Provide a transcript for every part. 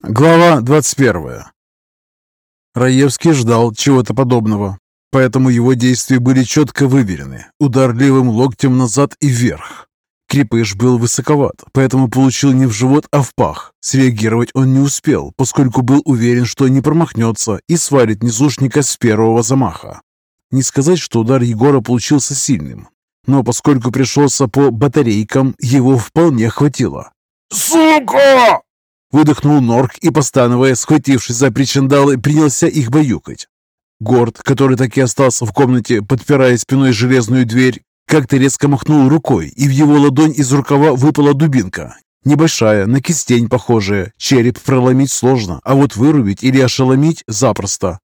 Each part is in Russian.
Глава 21. Раевский ждал чего-то подобного, поэтому его действия были четко выверены. Удар левым локтем назад и вверх. Крепыш был высоковат, поэтому получил не в живот, а в пах. Среагировать он не успел, поскольку был уверен, что не промахнется и свалит низушника с первого замаха. Не сказать, что удар Егора получился сильным, но поскольку пришелся по батарейкам, его вполне хватило. «Сука!» Выдохнул Норк и, постановая, схватившись за причиндалы, принялся их баюкать. Горд, который так и остался в комнате, подпирая спиной железную дверь, как-то резко махнул рукой, и в его ладонь из рукава выпала дубинка. Небольшая, на кистень похожая. Череп проломить сложно, а вот вырубить или ошеломить запросто.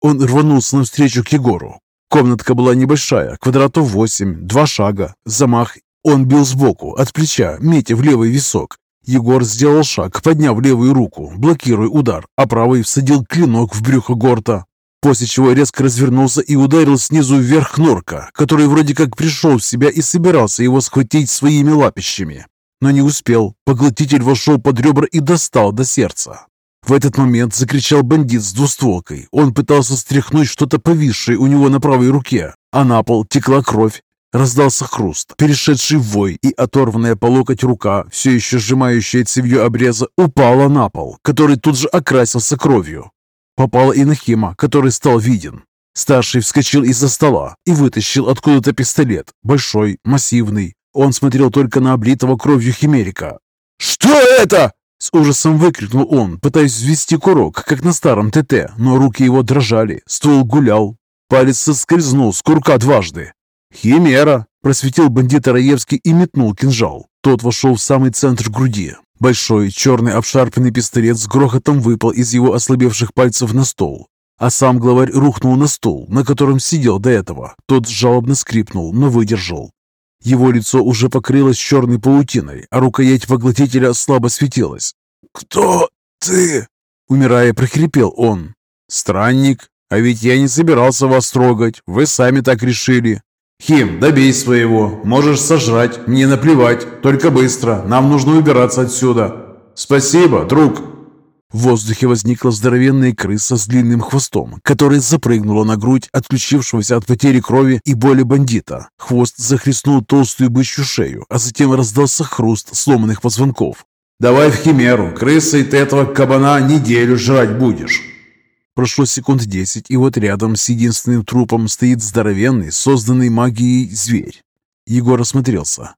Он рванулся навстречу к Егору. Комнатка была небольшая, квадратов восемь, два шага, замах. Он бил сбоку, от плеча, метя в левый висок. Егор сделал шаг, подняв левую руку, блокируя удар, а правой всадил клинок в брюхо Горта, после чего резко развернулся и ударил снизу вверх Норка, который вроде как пришел в себя и собирался его схватить своими лапищами. Но не успел. Поглотитель вошел под ребра и достал до сердца. В этот момент закричал бандит с двустволкой. Он пытался стряхнуть что-то повисшее у него на правой руке, а на пол текла кровь. Раздался хруст, перешедший в вой, и оторванная по локоть рука, все еще сжимающая цевьё обреза, упала на пол, который тут же окрасился кровью. Попала и на Хима, который стал виден. Старший вскочил из-за стола и вытащил откуда-то пистолет, большой, массивный. Он смотрел только на облитого кровью химерика. «Что это?» С ужасом выкрикнул он, пытаясь ввести курок, как на старом ТТ, но руки его дрожали, ствол гулял. Палец соскользнул с курка дважды. «Химера!» – просветил бандит Раевский и метнул кинжал. Тот вошел в самый центр груди. Большой черный обшарпанный пистолет с грохотом выпал из его ослабевших пальцев на стол. А сам главарь рухнул на стол, на котором сидел до этого. Тот жалобно скрипнул, но выдержал. Его лицо уже покрылось черной паутиной, а рукоять поглотителя слабо светилась. «Кто ты?» Умирая, прохрипел он. «Странник, а ведь я не собирался вас трогать. Вы сами так решили. «Хим, добей своего. Можешь сожрать. Мне наплевать. Только быстро. Нам нужно убираться отсюда». «Спасибо, друг». В воздухе возникла здоровенная крыса с длинным хвостом, которая запрыгнула на грудь отключившегося от потери крови и боли бандита. Хвост захлестнул толстую бычью шею, а затем раздался хруст сломанных позвонков. «Давай в химеру. Крысой ты этого кабана неделю жрать будешь». Прошло секунд десять, и вот рядом с единственным трупом стоит здоровенный, созданный магией зверь. Егор осмотрелся.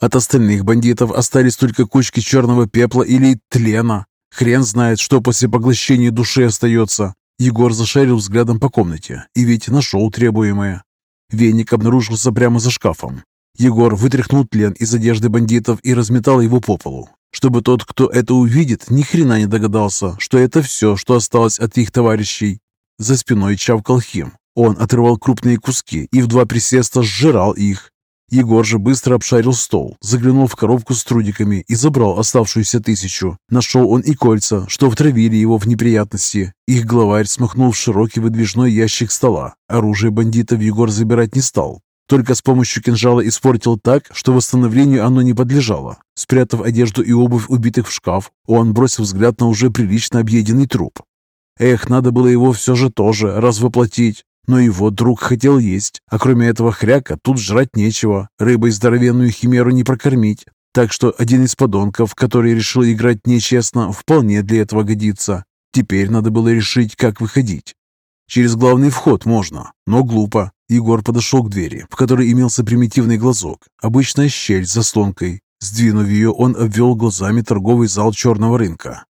От остальных бандитов остались только кучки черного пепла или тлена. Хрен знает, что после поглощения души остается. Егор зашарил взглядом по комнате и ведь нашел требуемое. Веник обнаружился прямо за шкафом. Егор вытряхнул тлен из одежды бандитов и разметал его по полу чтобы тот, кто это увидит, ни хрена не догадался, что это все, что осталось от их товарищей. За спиной чавкал Хим. Он отрывал крупные куски и в два присеста сжирал их. Егор же быстро обшарил стол, заглянул в коробку с трудиками и забрал оставшуюся тысячу. Нашел он и кольца, что втравили его в неприятности. Их главарь смахнул в широкий выдвижной ящик стола. Оружие бандитов Егор забирать не стал, только с помощью кинжала испортил так, что восстановлению оно не подлежало. Спрятав одежду и обувь убитых в шкаф, он бросил взгляд на уже прилично объеденный труп. Эх, надо было его все же тоже развоплотить. Но его друг хотел есть, а кроме этого хряка тут жрать нечего, рыбой здоровенную химеру не прокормить. Так что один из подонков, который решил играть нечестно, вполне для этого годится. Теперь надо было решить, как выходить. Через главный вход можно, но глупо. Егор подошел к двери, в которой имелся примитивный глазок, обычная щель с заслонкой. Сдвинув ее, он обвел глазами торговый зал черного рынка.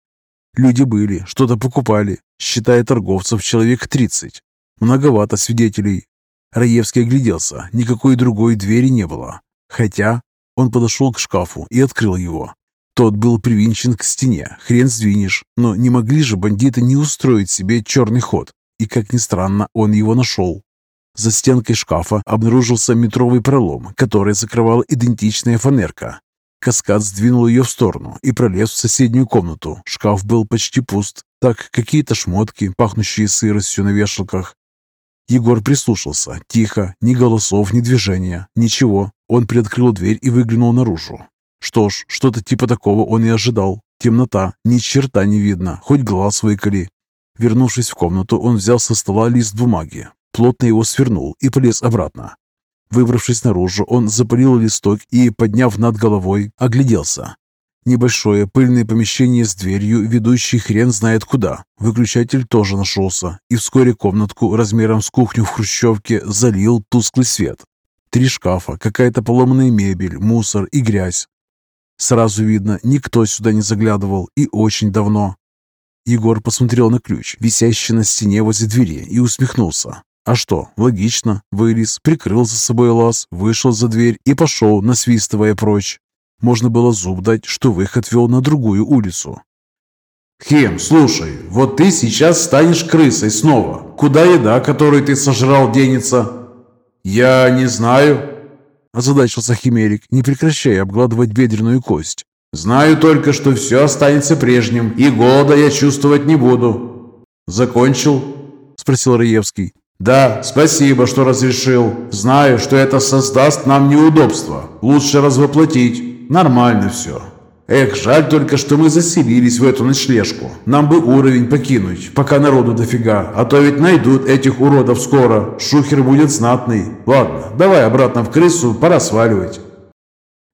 Люди были, что-то покупали, считая торговцев человек 30. Многовато свидетелей. Раевский огляделся, никакой другой двери не было. Хотя он подошел к шкафу и открыл его. Тот был привинчен к стене, хрен сдвинешь, но не могли же бандиты не устроить себе черный ход. И, как ни странно, он его нашел. За стенкой шкафа обнаружился метровый пролом, который закрывала идентичная фанерка. Каскад сдвинул ее в сторону и пролез в соседнюю комнату. Шкаф был почти пуст, так какие-то шмотки, пахнущие сыростью на вешалках. Егор прислушался. Тихо, ни голосов, ни движения, ничего. Он приоткрыл дверь и выглянул наружу. Что ж, что-то типа такого он и ожидал. Темнота, ни черта не видно, хоть глаз выколи. Вернувшись в комнату, он взял со стола лист бумаги, плотно его свернул и полез обратно. Выбравшись наружу, он запалил листок и, подняв над головой, огляделся. Небольшое пыльное помещение с дверью, ведущей хрен знает куда. Выключатель тоже нашелся, и вскоре комнатку размером с кухню в хрущевке залил тусклый свет. Три шкафа, какая-то поломанная мебель, мусор и грязь. Сразу видно, никто сюда не заглядывал и очень давно. Егор посмотрел на ключ, висящий на стене возле двери, и усмехнулся. А что, логично, вылез, прикрыл за собой лаз, вышел за дверь и пошел, насвистывая прочь. Можно было зуб дать, что выход вел на другую улицу. «Хем, слушай, вот ты сейчас станешь крысой снова. Куда еда, которую ты сожрал, денется?» «Я не знаю», – озадачился Химерик, не прекращая обгладывать бедренную кость. «Знаю только, что все останется прежним, и голода я чувствовать не буду». «Закончил?» – спросил Раевский. «Да, спасибо, что разрешил. Знаю, что это создаст нам неудобства. Лучше развоплотить. Нормально все. Эх, жаль только, что мы заселились в эту ночлежку. Нам бы уровень покинуть, пока народу дофига. А то ведь найдут этих уродов скоро. Шухер будет знатный. Ладно, давай обратно в крысу, пора сваливать».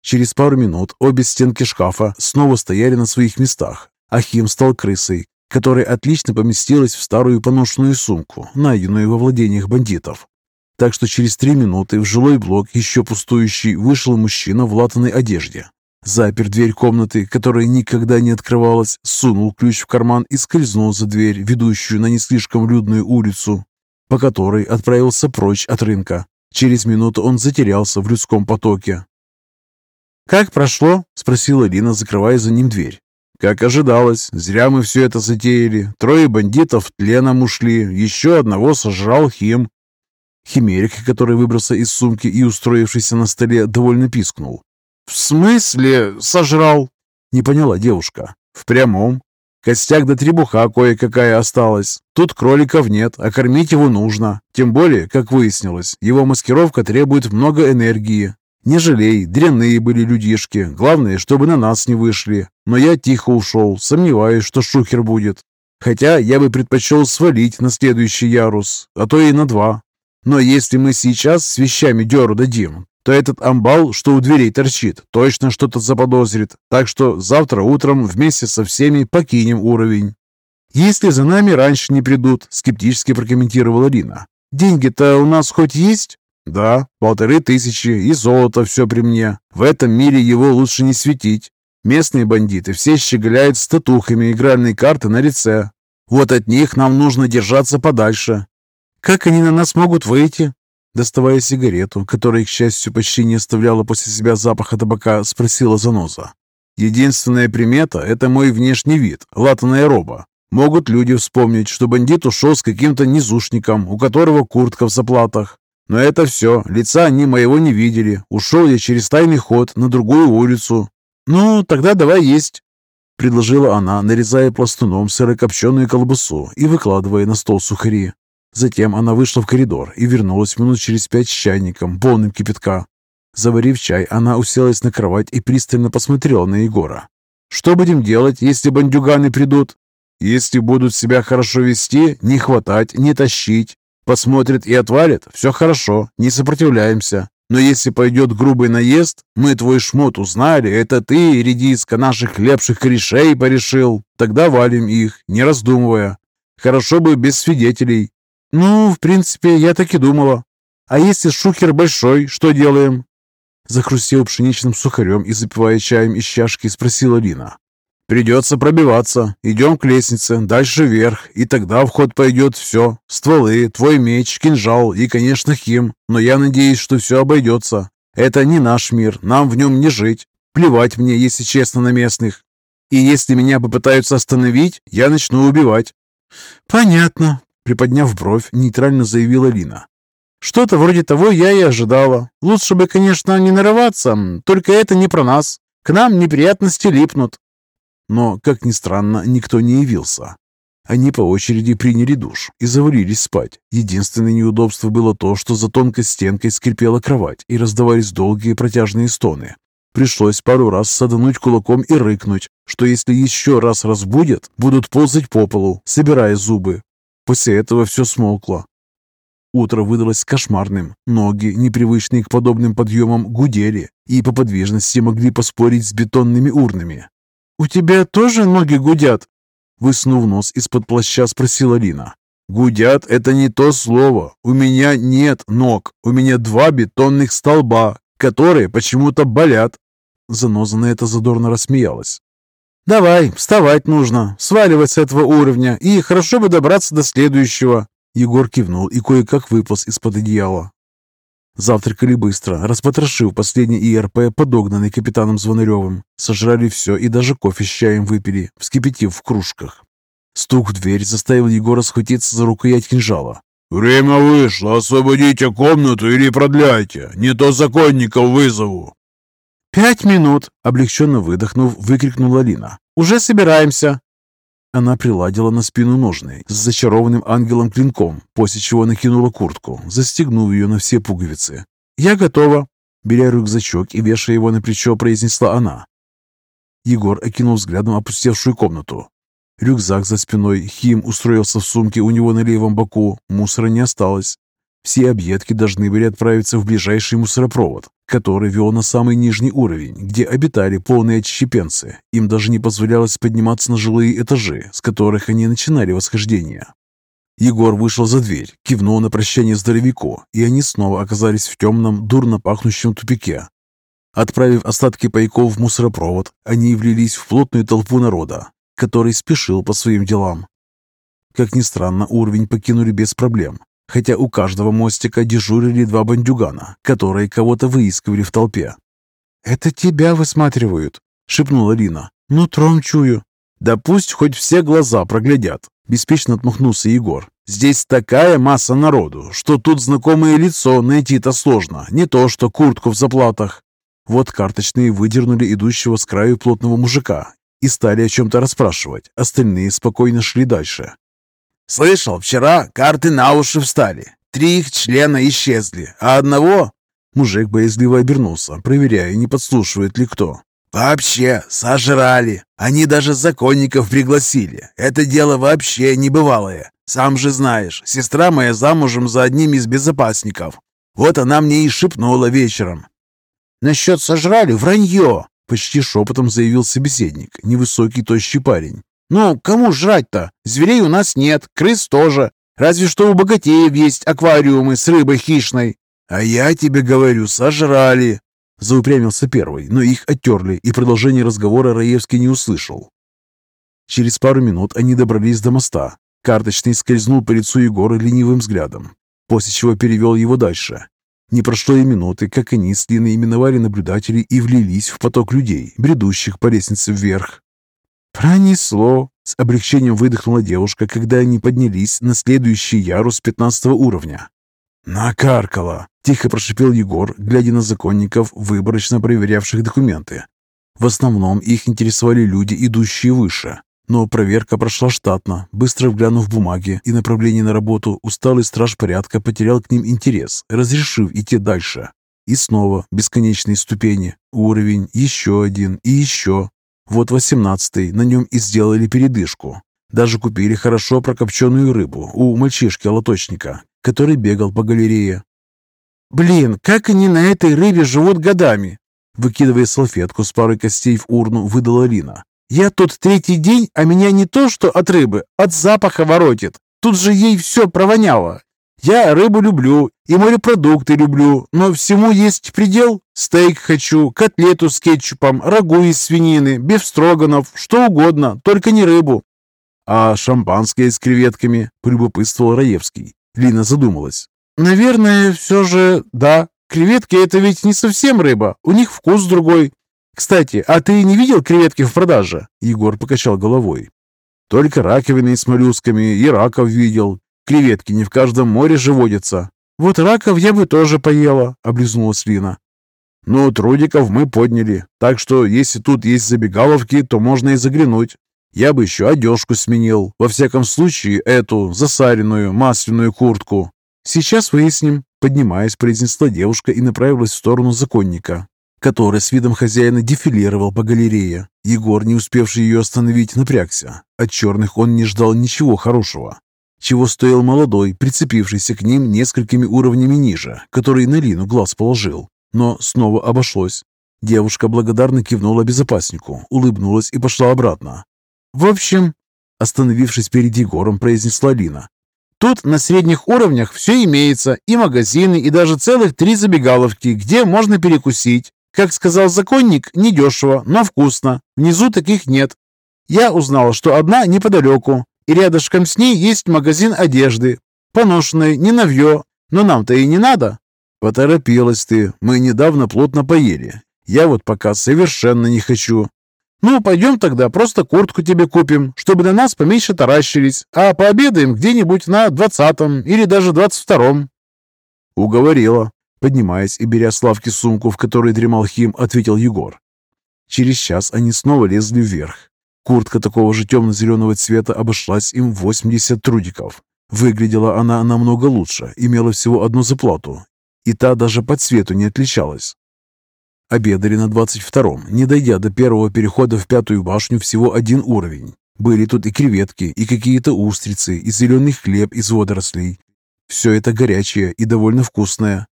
Через пару минут обе стенки шкафа снова стояли на своих местах. Ахим стал крысой, которая отлично поместилась в старую поношенную сумку, найденную во владениях бандитов. Так что через три минуты в жилой блок, еще пустующий, вышел мужчина в латаной одежде. Запер дверь комнаты, которая никогда не открывалась, сунул ключ в карман и скользнул за дверь, ведущую на не слишком людную улицу, по которой отправился прочь от рынка. Через минуту он затерялся в людском потоке. «Как прошло?» – спросила Лина, закрывая за ним дверь. Как ожидалось, зря мы все это затеяли. Трое бандитов тленом ушли, еще одного сожрал Хим. Химерик, который выбрался из сумки и устроившийся на столе, довольно пискнул. «В смысле сожрал?» — не поняла девушка. «В прямом. Костяк до требуха кое-какая осталась. Тут кроликов нет, а кормить его нужно. Тем более, как выяснилось, его маскировка требует много энергии, не жалей, дрянные были людишки. Главное, чтобы на нас не вышли. Но я тихо ушел, сомневаюсь, что шухер будет. Хотя я бы предпочел свалить на следующий ярус, а то и на два. Но если мы сейчас с вещами деру дадим, то этот амбал, что у дверей торчит, точно что-то заподозрит. Так что завтра утром вместе со всеми покинем уровень. «Если за нами раньше не придут», — скептически прокомментировала Лина. «Деньги-то у нас хоть есть?» «Да, полторы тысячи и золото все при мне. В этом мире его лучше не светить. Местные бандиты все щеголяют с татухами игральной карты на лице. Вот от них нам нужно держаться подальше. Как они на нас могут выйти?» Доставая сигарету, которая, к счастью, почти не оставляла после себя запаха табака, спросила Заноза. «Единственная примета – это мой внешний вид, латаная роба. Могут люди вспомнить, что бандит ушел с каким-то низушником, у которого куртка в заплатах. Но это все. Лица они моего не видели. Ушел я через тайный ход на другую улицу. Ну, тогда давай есть. Предложила она, нарезая пластуном сырокопченую колбасу и выкладывая на стол сухари. Затем она вышла в коридор и вернулась минут через пять с чайником, полным кипятка. Заварив чай, она уселась на кровать и пристально посмотрела на Егора. «Что будем делать, если бандюганы придут?» «Если будут себя хорошо вести, не хватать, не тащить, Посмотрит и отвалит, все хорошо, не сопротивляемся. Но если пойдет грубый наезд, мы твой шмот узнали, это ты, редиска, наших лепших корешей порешил, тогда валим их, не раздумывая. Хорошо бы без свидетелей. Ну, в принципе, я так и думала. А если шухер большой, что делаем? Захрустел пшеничным сухарем и, запивая чаем из чашки, спросила Лина. Придется пробиваться. Идем к лестнице, дальше вверх, и тогда в ход пойдет все. Стволы, твой меч, кинжал и, конечно, хим. Но я надеюсь, что все обойдется. Это не наш мир, нам в нем не жить. Плевать мне, если честно, на местных. И если меня попытаются остановить, я начну убивать». «Понятно», — приподняв бровь, нейтрально заявила Лина. «Что-то вроде того я и ожидала. Лучше бы, конечно, не нарываться, только это не про нас. К нам неприятности липнут. Но, как ни странно, никто не явился. Они по очереди приняли душ и завалились спать. Единственное неудобство было то, что за тонкой стенкой скрипела кровать и раздавались долгие протяжные стоны. Пришлось пару раз садануть кулаком и рыкнуть, что если еще раз разбудят, будут ползать по полу, собирая зубы. После этого все смолкло. Утро выдалось кошмарным. Ноги, непривычные к подобным подъемам, гудели и по подвижности могли поспорить с бетонными урнами. «У тебя тоже ноги гудят?» Высунув нос из-под плаща, спросила Лина. «Гудят — это не то слово. У меня нет ног. У меня два бетонных столба, которые почему-то болят». Заноза на это задорно рассмеялась. «Давай, вставать нужно, сваливать с этого уровня, и хорошо бы добраться до следующего». Егор кивнул и кое-как выполз из-под одеяла. Завтракали быстро, распотрошив последний ИРП, подогнанный капитаном Звонаревым. Сожрали все и даже кофе с чаем выпили, вскипятив в кружках. Стук в дверь заставил Егора схватиться за рукоять кинжала. «Время вышло, освободите комнату или продляйте, не то законников вызову». «Пять минут!» — облегченно выдохнув, выкрикнула Лина. «Уже собираемся!» Она приладила на спину ножны с зачарованным ангелом-клинком, после чего накинула куртку, застегнув ее на все пуговицы. «Я готова!» Беря рюкзачок и вешая его на плечо, произнесла она. Егор окинул взглядом опустевшую комнату. Рюкзак за спиной, Хим устроился в сумке у него на левом боку, мусора не осталось. Все объедки должны были отправиться в ближайший мусоропровод, который вел на самый нижний уровень, где обитали полные отщепенцы. Им даже не позволялось подниматься на жилые этажи, с которых они начинали восхождение. Егор вышел за дверь, кивнул на прощание здоровяку, и они снова оказались в темном, дурно пахнущем тупике. Отправив остатки пайков в мусоропровод, они влились в плотную толпу народа, который спешил по своим делам. Как ни странно, уровень покинули без проблем хотя у каждого мостика дежурили два бандюгана, которые кого-то выискивали в толпе. «Это тебя высматривают», — шепнула Лина. «Нутром чую». «Да пусть хоть все глаза проглядят», — беспечно отмахнулся Егор. «Здесь такая масса народу, что тут знакомое лицо найти-то сложно, не то что куртку в заплатах». Вот карточные выдернули идущего с краю плотного мужика и стали о чем-то расспрашивать. Остальные спокойно шли дальше. Слышал, вчера карты на уши встали. Три их члена исчезли, а одного...» Мужик боязливо обернулся, проверяя, не подслушивает ли кто. «Вообще, сожрали. Они даже законников пригласили. Это дело вообще небывалое. Сам же знаешь, сестра моя замужем за одним из безопасников. Вот она мне и шепнула вечером. «Насчет сожрали — вранье!» — почти шепотом заявил собеседник, невысокий тощий парень. «Ну, кому жрать-то? Зверей у нас нет, крыс тоже. Разве что у богатеев есть аквариумы с рыбой хищной». «А я тебе говорю, сожрали!» Заупрямился первый, но их оттерли, и продолжение разговора Раевский не услышал. Через пару минут они добрались до моста. Карточный скользнул по лицу Егора ленивым взглядом, после чего перевел его дальше. Не прошло и минуты, как они с Линой именовали наблюдателей и влились в поток людей, бредущих по лестнице вверх. «Пронесло!» — с облегчением выдохнула девушка, когда они поднялись на следующий ярус пятнадцатого уровня. «Накаркала!» — тихо прошипел Егор, глядя на законников, выборочно проверявших документы. В основном их интересовали люди, идущие выше. Но проверка прошла штатно. Быстро вглянув бумаги и направление на работу, усталый страж порядка потерял к ним интерес, разрешив идти дальше. И снова бесконечные ступени, уровень, еще один и еще. Вот восемнадцатый, на нем и сделали передышку. Даже купили хорошо прокопченную рыбу у мальчишки-лоточника, который бегал по галерее. «Блин, как они на этой рыбе живут годами!» Выкидывая салфетку с парой костей в урну, выдала Лина. «Я тут третий день, а меня не то что от рыбы, от запаха воротит. Тут же ей все провоняло. Я рыбу люблю и морепродукты люблю, но всему есть предел. Стейк хочу, котлету с кетчупом, рагу из свинины, бифстроганов, что угодно, только не рыбу. А шампанское с креветками, полюбопытствовал Раевский. Лина задумалась. Наверное, все же, да. Креветки это ведь не совсем рыба, у них вкус другой. Кстати, а ты не видел креветки в продаже? Егор покачал головой. Только раковины с моллюсками и раков видел. Креветки не в каждом море же водятся. Вот раков я бы тоже поела, облизнулась Лина. Ну, трудиков мы подняли, так что если тут есть забегаловки, то можно и заглянуть. Я бы еще одежку сменил, во всяком случае эту засаренную масляную куртку. Сейчас выясним, поднимаясь, произнесла девушка и направилась в сторону законника. который с видом хозяина дефилировал по галерее. Егор, не успевший ее остановить, напрягся. От черных он не ждал ничего хорошего. Чего стоил молодой, прицепившийся к ним несколькими уровнями ниже, который на Лину глаз положил. Но снова обошлось. Девушка благодарно кивнула безопаснику, улыбнулась и пошла обратно. «В общем...» Остановившись перед Егором, произнесла Лина. «Тут на средних уровнях все имеется, и магазины, и даже целых три забегаловки, где можно перекусить. Как сказал законник, недешево, но вкусно. Внизу таких нет. Я узнала, что одна неподалеку, и рядышком с ней есть магазин одежды. Поношенной, не навье, но нам-то и не надо. Поторопилась ты, мы недавно плотно поели. Я вот пока совершенно не хочу. Ну, пойдем тогда, просто куртку тебе купим, чтобы на нас поменьше таращились, а пообедаем где-нибудь на двадцатом или даже двадцать втором. Уговорила. Поднимаясь и беря с сумку, в которой дремал Хим, ответил Егор. Через час они снова лезли вверх. Куртка такого же темно-зеленого цвета обошлась им 80 трудиков. Выглядела она намного лучше, имела всего одну заплату, и та даже по цвету не отличалась. Обедали на 22-м, не дойдя до первого перехода в пятую башню всего один уровень. Были тут и креветки, и какие-то устрицы, и зеленый хлеб из водорослей. Все это горячее и довольно вкусное.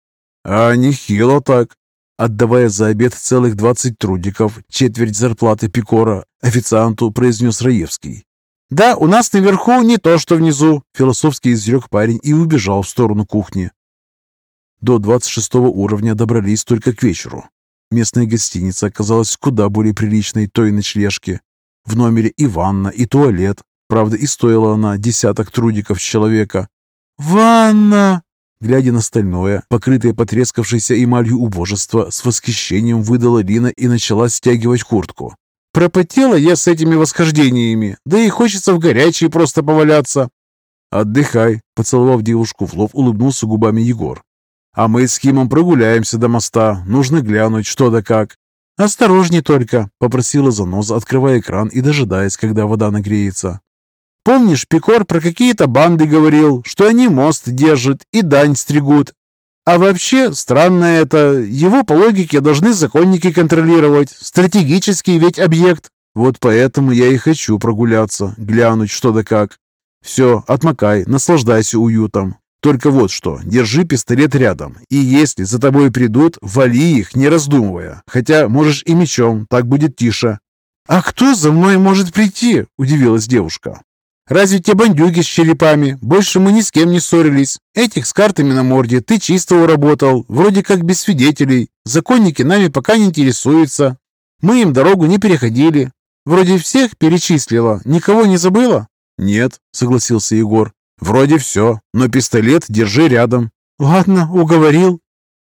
А нехило так. Отдавая за обед целых 20 трудиков, четверть зарплаты Пикора, официанту произнес Раевский. «Да, у нас наверху не то, что внизу», — философски изрек парень и убежал в сторону кухни. До 26 уровня добрались только к вечеру. Местная гостиница оказалась куда более приличной той ночлежки. В номере и ванна, и туалет. Правда, и стоила она десяток трудиков человека. «Ванна!» Глядя на стальное, покрытое потрескавшейся эмалью убожество, с восхищением выдала Лина и начала стягивать куртку. «Пропотела я с этими восхождениями, да и хочется в горячей просто поваляться». «Отдыхай», — поцеловав девушку в лоб, улыбнулся губами Егор. А мы с Химом прогуляемся до моста. Нужно глянуть, что да как. «Осторожней только», — попросила заноза, открывая экран и дожидаясь, когда вода нагреется. «Помнишь, Пикор про какие-то банды говорил, что они мост держат и дань стригут? А вообще, странно это, его по логике должны законники контролировать. Стратегический ведь объект. Вот поэтому я и хочу прогуляться, глянуть, что да как. Все, отмокай, наслаждайся уютом. Только вот что, держи пистолет рядом, и если за тобой придут, вали их, не раздумывая. Хотя можешь и мечом, так будет тише». «А кто за мной может прийти?» – удивилась девушка. «Разве те бандюги с черепами? Больше мы ни с кем не ссорились. Этих с картами на морде ты чисто уработал, вроде как без свидетелей. Законники нами пока не интересуются. Мы им дорогу не переходили. Вроде всех перечислила, никого не забыла?» «Нет», — согласился Егор. «Вроде все, но пистолет держи рядом». «Ладно, уговорил».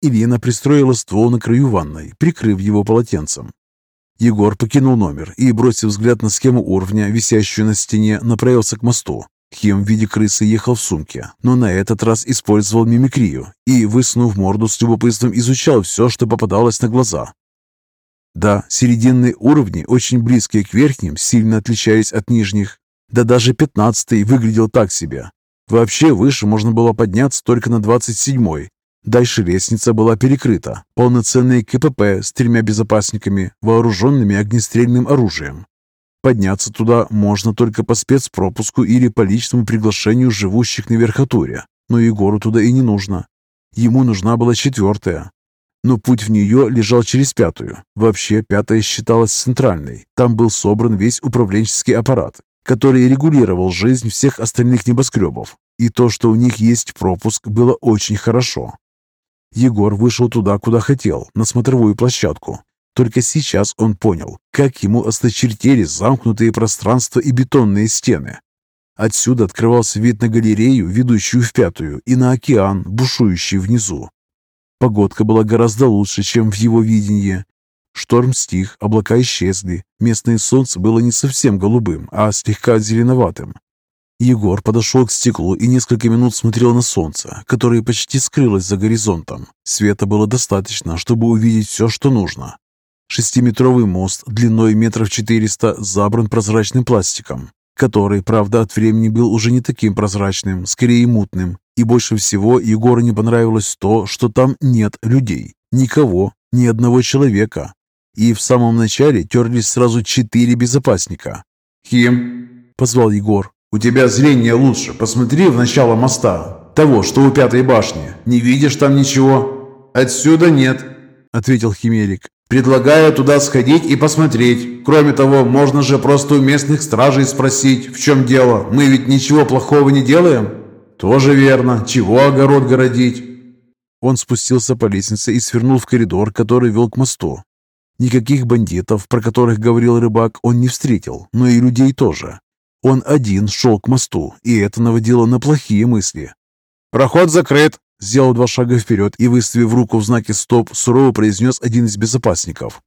Ирина пристроила ствол на краю ванной, прикрыв его полотенцем. Егор покинул номер и, бросив взгляд на схему уровня, висящую на стене, направился к мосту. Хим в виде крысы ехал в сумке, но на этот раз использовал мимикрию и, высунув морду с любопытством, изучал все, что попадалось на глаза. Да, серединные уровни, очень близкие к верхним, сильно отличались от нижних. Да даже пятнадцатый выглядел так себе. Вообще выше можно было подняться только на двадцать седьмой. Дальше лестница была перекрыта. Полноценный КПП с тремя безопасниками, вооруженными огнестрельным оружием. Подняться туда можно только по спецпропуску или по личному приглашению живущих на верхотуре. Но Егору туда и не нужно. Ему нужна была четвертая. Но путь в нее лежал через пятую. Вообще, пятая считалась центральной. Там был собран весь управленческий аппарат, который регулировал жизнь всех остальных небоскребов. И то, что у них есть пропуск, было очень хорошо. Егор вышел туда, куда хотел, на смотровую площадку. Только сейчас он понял, как ему осточертели замкнутые пространства и бетонные стены. Отсюда открывался вид на галерею, ведущую в пятую, и на океан, бушующий внизу. Погодка была гораздо лучше, чем в его видении. Шторм стих, облака исчезли. Местное солнце было не совсем голубым, а слегка зеленоватым. Егор подошел к стеклу и несколько минут смотрел на солнце, которое почти скрылось за горизонтом. Света было достаточно, чтобы увидеть все, что нужно. Шестиметровый мост длиной метров четыреста забран прозрачным пластиком, который, правда, от времени был уже не таким прозрачным, скорее мутным. И больше всего Егору не понравилось то, что там нет людей. Никого, ни одного человека. И в самом начале терлись сразу четыре безопасника. «Хим, – позвал Егор. У тебя зрение лучше. Посмотри в начало моста. Того, что у пятой башни. Не видишь там ничего?» «Отсюда нет», – ответил Химерик. Предлагаю туда сходить и посмотреть. Кроме того, можно же просто у местных стражей спросить, в чем дело. Мы ведь ничего плохого не делаем. Тоже верно. Чего огород городить? Он спустился по лестнице и свернул в коридор, который вел к мосту. Никаких бандитов, про которых говорил рыбак, он не встретил, но и людей тоже. Он один шел к мосту, и это наводило на плохие мысли. «Проход закрыт!» Сделал два шага вперед и, выставив руку в знаке «Стоп», сурово произнес один из безопасников.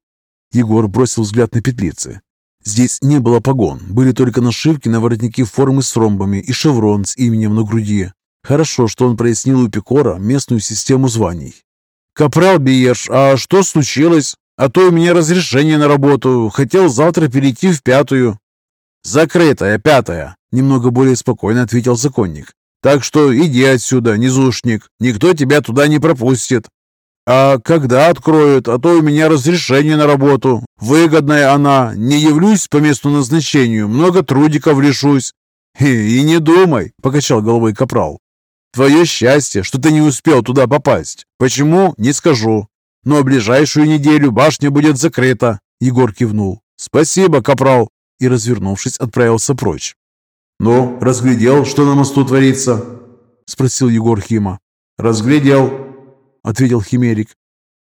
Егор бросил взгляд на петлицы. Здесь не было погон, были только нашивки на воротнике формы с ромбами и шеврон с именем на груди. Хорошо, что он прояснил у Пикора местную систему званий. «Капрал Биеш, а что случилось? А то у меня разрешение на работу. Хотел завтра перейти в пятую». «Закрытая, пятая», — немного более спокойно ответил законник. Так что иди отсюда, низушник, никто тебя туда не пропустит. А когда откроют, а то у меня разрешение на работу. Выгодная она, не явлюсь по месту назначению, много трудиков лишусь. И, и не думай, покачал головой капрал. Твое счастье, что ты не успел туда попасть. Почему, не скажу. Но ближайшую неделю башня будет закрыта. Егор кивнул. Спасибо, капрал. И, развернувшись, отправился прочь. «Ну, разглядел, что на мосту творится?» – спросил Егор Хима. «Разглядел», – ответил Химерик.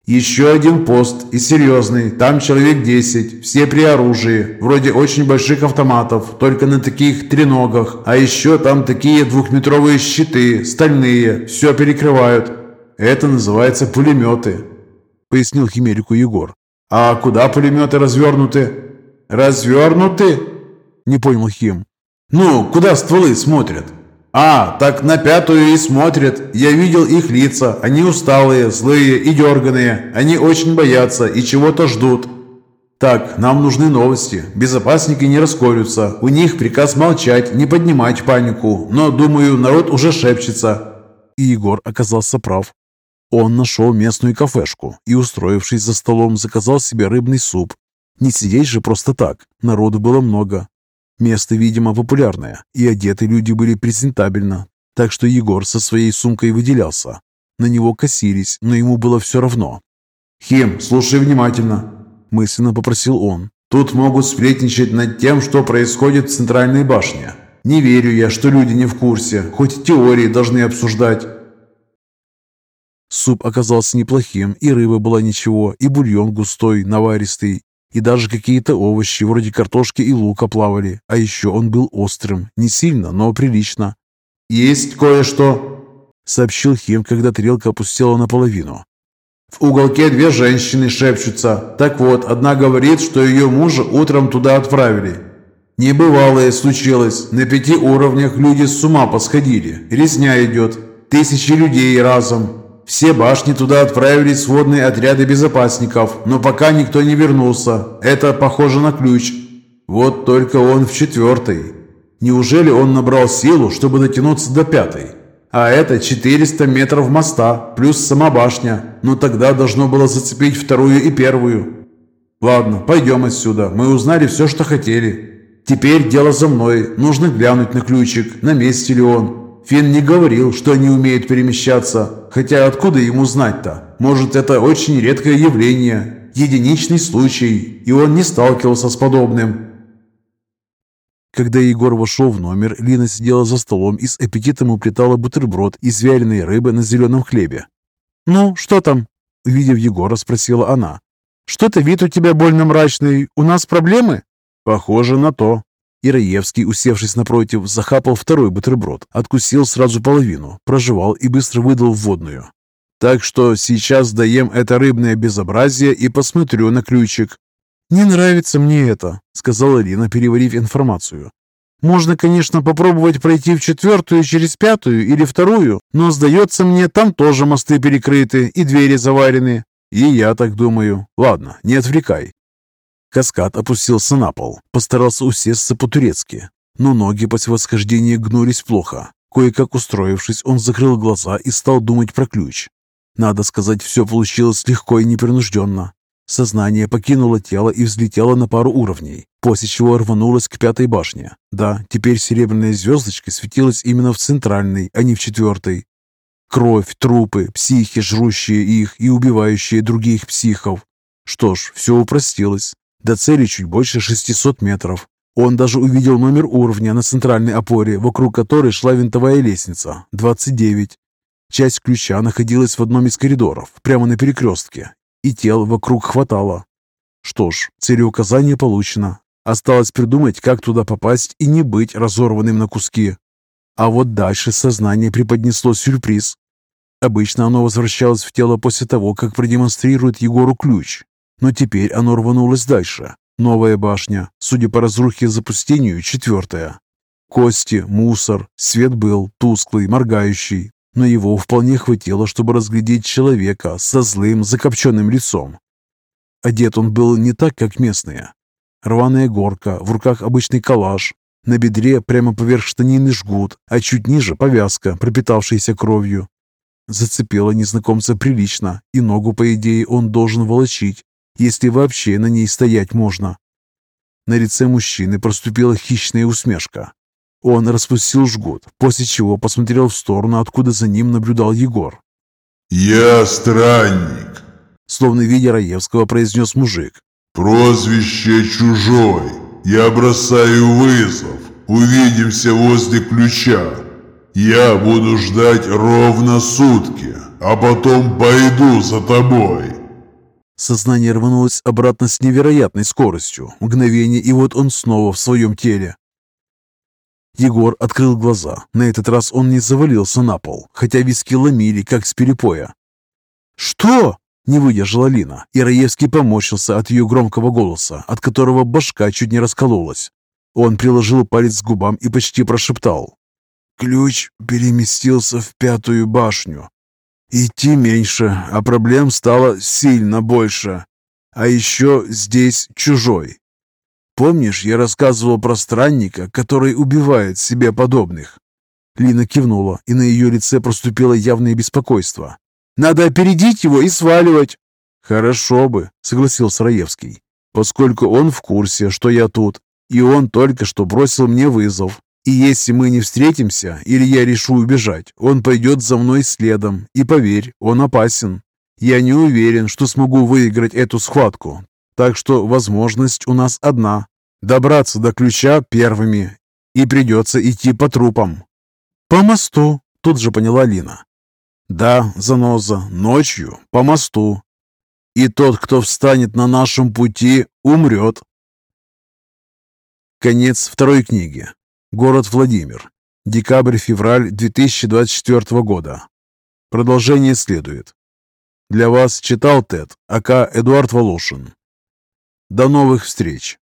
«Еще один пост, и серьезный, там человек десять, все при оружии, вроде очень больших автоматов, только на таких треногах, а еще там такие двухметровые щиты, стальные, все перекрывают. Это называется пулеметы», – пояснил Химерику Егор. «А куда пулеметы развернуты?» «Развернуты?» – не понял Хим. «Ну, куда стволы смотрят?» «А, так на пятую и смотрят. Я видел их лица. Они усталые, злые и дерганые. Они очень боятся и чего-то ждут». «Так, нам нужны новости. Безопасники не расколются. У них приказ молчать, не поднимать панику. Но, думаю, народ уже шепчется». И Егор оказался прав. Он нашел местную кафешку и, устроившись за столом, заказал себе рыбный суп. Не сидеть же просто так. Народу было много. Место, видимо, популярное, и одеты люди были презентабельно, так что Егор со своей сумкой выделялся. На него косились, но ему было все равно. «Хим, слушай внимательно», – мысленно попросил он. «Тут могут сплетничать над тем, что происходит в центральной башне. Не верю я, что люди не в курсе, хоть теории должны обсуждать». Суп оказался неплохим, и рыба была ничего, и бульон густой, наваристый, и даже какие-то овощи вроде картошки и лука плавали. А еще он был острым. Не сильно, но прилично. «Есть кое-что», — сообщил Хим, когда тарелка опустела наполовину. «В уголке две женщины шепчутся. Так вот, одна говорит, что ее мужа утром туда отправили. Небывалое случилось. На пяти уровнях люди с ума посходили. Резня идет. Тысячи людей разом. Все башни туда отправили сводные отряды безопасников, но пока никто не вернулся. Это похоже на ключ. Вот только он в четвертой. Неужели он набрал силу, чтобы дотянуться до пятой? А это 400 метров моста, плюс сама башня. Но тогда должно было зацепить вторую и первую. Ладно, пойдем отсюда. Мы узнали все, что хотели. Теперь дело за мной. Нужно глянуть на ключик, на месте ли он. Финн не говорил, что они умеют перемещаться, хотя откуда ему знать-то? Может, это очень редкое явление, единичный случай, и он не сталкивался с подобным. Когда Егор вошел в номер, Лина сидела за столом и с аппетитом уплетала бутерброд из вяленой рыбы на зеленом хлебе. «Ну, что там?» Увидев Егора, спросила она. «Что-то вид у тебя больно мрачный. У нас проблемы?» «Похоже на то», Ираевский, усевшись напротив, захапал второй бутерброд, откусил сразу половину, прожевал и быстро выдал водную. «Так что сейчас даем это рыбное безобразие и посмотрю на ключик». «Не нравится мне это», — сказала Лина, переварив информацию. «Можно, конечно, попробовать пройти в четвертую через пятую или вторую, но, сдается мне, там тоже мосты перекрыты и двери заварены». «И я так думаю. Ладно, не отвлекай. Каскад опустился на пол, постарался усесться по-турецки, но ноги после восхождения гнулись плохо. Кое-как устроившись, он закрыл глаза и стал думать про ключ. Надо сказать, все получилось легко и непринужденно. Сознание покинуло тело и взлетело на пару уровней, после чего рванулось к пятой башне. Да, теперь серебряная звездочка светилась именно в центральной, а не в четвертой. Кровь, трупы, психи, жрущие их и убивающие других психов. Что ж, все упростилось. До цели чуть больше 600 метров. Он даже увидел номер уровня на центральной опоре, вокруг которой шла винтовая лестница. 29. Часть ключа находилась в одном из коридоров, прямо на перекрестке, и тел вокруг хватало. Что ж, целеуказание получено. Осталось придумать, как туда попасть и не быть разорванным на куски. А вот дальше сознание преподнесло сюрприз. Обычно оно возвращалось в тело после того, как продемонстрирует Егору ключ. Но теперь оно рванулось дальше. Новая башня, судя по разрухе и запустению, четвертая. Кости, мусор, свет был тусклый, моргающий, но его вполне хватило, чтобы разглядеть человека со злым, закопченным лицом. Одет он был не так, как местные. Рваная горка, в руках обычный калаш, на бедре прямо поверх штанины жгут, а чуть ниже повязка, пропитавшаяся кровью. Зацепила незнакомца прилично, и ногу, по идее, он должен волочить, если вообще на ней стоять можно. На лице мужчины проступила хищная усмешка. Он распустил жгут, после чего посмотрел в сторону, откуда за ним наблюдал Егор. «Я странник», словно видя Раевского, произнес мужик. «Прозвище чужой. Я бросаю вызов. Увидимся возле ключа. Я буду ждать ровно сутки, а потом пойду за тобой». Сознание рванулось обратно с невероятной скоростью. Мгновение, и вот он снова в своем теле. Егор открыл глаза. На этот раз он не завалился на пол, хотя виски ломили, как с перепоя. «Что?» – не выдержала Лина, и Раевский поморщился от ее громкого голоса, от которого башка чуть не раскололась. Он приложил палец к губам и почти прошептал. «Ключ переместился в пятую башню. Идти меньше, а проблем стало сильно больше. А еще здесь чужой. Помнишь, я рассказывал про странника, который убивает себе подобных?» Лина кивнула, и на ее лице проступило явное беспокойство. «Надо опередить его и сваливать!» «Хорошо бы», — согласился Раевский, «поскольку он в курсе, что я тут, и он только что бросил мне вызов. И если мы не встретимся, или я решу убежать, он пойдет за мной следом. И поверь, он опасен. Я не уверен, что смогу выиграть эту схватку. Так что возможность у нас одна – добраться до ключа первыми. И придется идти по трупам. «По мосту», – тут же поняла Лина. «Да, заноза, ночью, по мосту. И тот, кто встанет на нашем пути, умрет». Конец второй книги. Город Владимир. Декабрь-февраль 2024 года. Продолжение следует. Для вас читал Тед, АК Эдуард Волошин. До новых встреч!